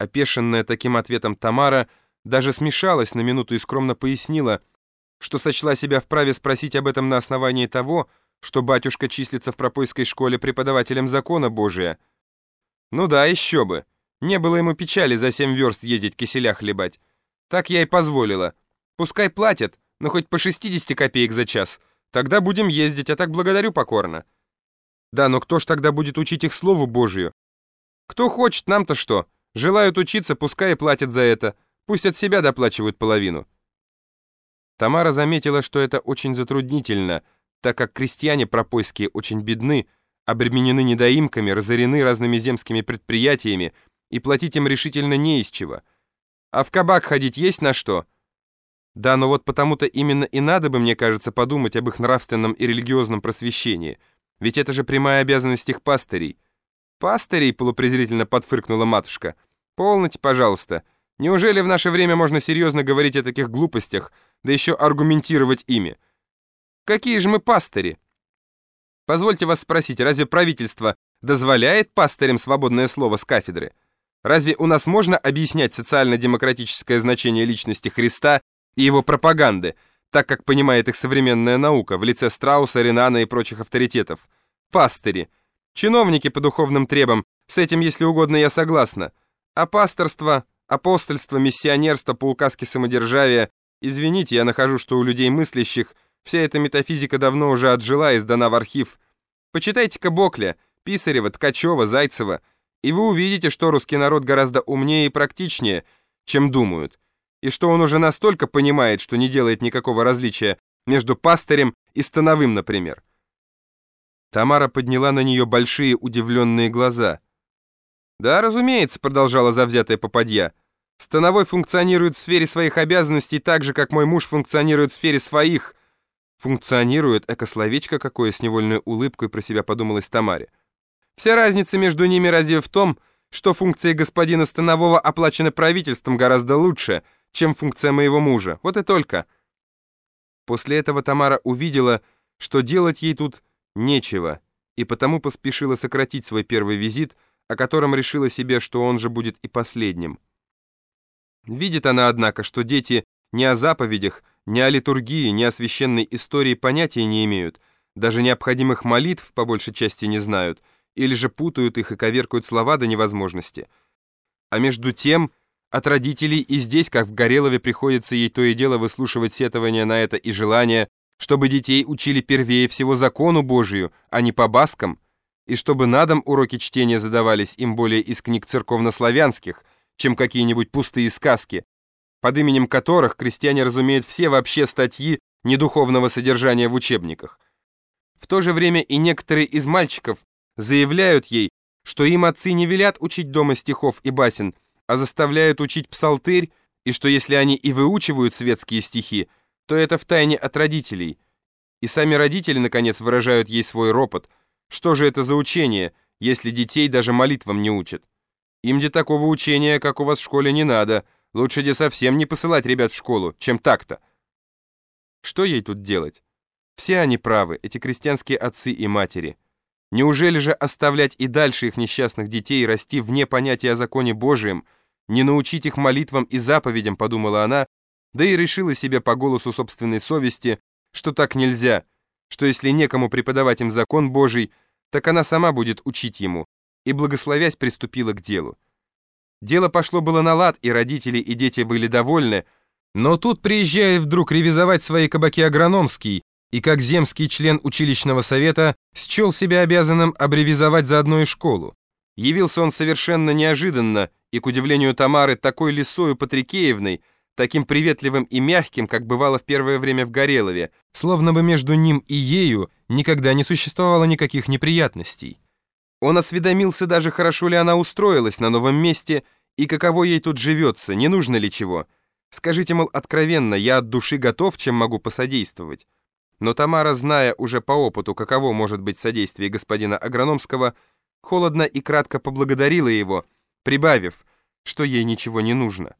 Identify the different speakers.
Speaker 1: Опешенная таким ответом Тамара даже смешалась на минуту и скромно пояснила, что сочла себя вправе спросить об этом на основании того, что батюшка числится в пропойской школе преподавателем закона Божия. Ну да, еще бы. Не было ему печали за семь верст ездить киселя хлебать. Так я и позволила. Пускай платят, но хоть по 60 копеек за час. Тогда будем ездить, а так благодарю покорно. Да, но кто ж тогда будет учить их Слову Божию? Кто хочет, нам-то что? Желают учиться, пускай и платят за это. Пусть от себя доплачивают половину. Тамара заметила, что это очень затруднительно, так как крестьяне пропойские очень бедны, обременены недоимками, разорены разными земскими предприятиями, и платить им решительно не из чего. А в кабак ходить есть на что? Да, но вот потому-то именно и надо бы, мне кажется, подумать об их нравственном и религиозном просвещении. Ведь это же прямая обязанность их пастырей. «Пастырей?» — полупрезрительно подфыркнула матушка. «Полноте, пожалуйста. Неужели в наше время можно серьезно говорить о таких глупостях, да еще аргументировать ими? Какие же мы пастыри?» Позвольте вас спросить, разве правительство дозволяет пастырям свободное слово с кафедры? Разве у нас можно объяснять социально-демократическое значение личности Христа и его пропаганды, так как понимает их современная наука в лице Страуса, Ренана и прочих авторитетов? Пастыри. Чиновники по духовным требам, с этим, если угодно, я согласна. А пасторство, апостольство, миссионерство по указке самодержавия, извините, я нахожу, что у людей мыслящих вся эта метафизика давно уже отжила и сдана в архив. Почитайте-ка Бокля, Писарева, Ткачева, Зайцева, и вы увидите, что русский народ гораздо умнее и практичнее, чем думают, и что он уже настолько понимает, что не делает никакого различия между пастырем и становым, например. Тамара подняла на нее большие удивленные глаза. «Да, разумеется», — продолжала завзятая попадья, «становой функционирует в сфере своих обязанностей так же, как мой муж функционирует в сфере своих». «Функционирует» — экословечко какое с невольной улыбкой про себя подумалось Тамаре. Вся разница между ними разве в том, что функция господина Станового оплачена правительством гораздо лучше, чем функция моего мужа. Вот и только. После этого Тамара увидела, что делать ей тут нечего, и потому поспешила сократить свой первый визит, о котором решила себе, что он же будет и последним. Видит она, однако, что дети ни о заповедях, ни о литургии, ни о священной истории понятия не имеют, даже необходимых молитв по большей части не знают, или же путают их и коверкают слова до невозможности. А между тем, от родителей и здесь, как в Горелове, приходится ей то и дело выслушивать сетования на это и желание, чтобы детей учили первее всего закону Божию, а не по баскам, и чтобы на дом уроки чтения задавались им более из книг церковнославянских, чем какие-нибудь пустые сказки, под именем которых крестьяне разумеют все вообще статьи недуховного содержания в учебниках. В то же время и некоторые из мальчиков заявляют ей, что им отцы не велят учить дома стихов и басен, а заставляют учить псалтырь, и что если они и выучивают светские стихи, то это втайне от родителей. И сами родители, наконец, выражают ей свой ропот. Что же это за учение, если детей даже молитвам не учат? Им где такого учения, как у вас в школе, не надо. Лучше где совсем не посылать ребят в школу, чем так-то. Что ей тут делать? Все они правы, эти крестьянские отцы и матери. Неужели же оставлять и дальше их несчастных детей расти вне понятия о законе Божием, не научить их молитвам и заповедям, подумала она, да и решила себе по голосу собственной совести, что так нельзя, что если некому преподавать им закон Божий, так она сама будет учить ему, и, благословясь, приступила к делу. Дело пошло было на лад, и родители, и дети были довольны, но тут приезжает вдруг ревизовать свои кабаки агрономский, и как земский член училищного совета счел себя обязанным обревизовать заодно и школу. Явился он совершенно неожиданно, и, к удивлению Тамары, такой лисою Патрикеевной, таким приветливым и мягким, как бывало в первое время в Горелове, словно бы между ним и ею никогда не существовало никаких неприятностей. Он осведомился даже, хорошо ли она устроилась на новом месте и каково ей тут живется, не нужно ли чего. Скажите, мол, откровенно, я от души готов, чем могу посодействовать. Но Тамара, зная уже по опыту, каково может быть содействие господина Агрономского, холодно и кратко поблагодарила его, прибавив, что ей ничего не нужно.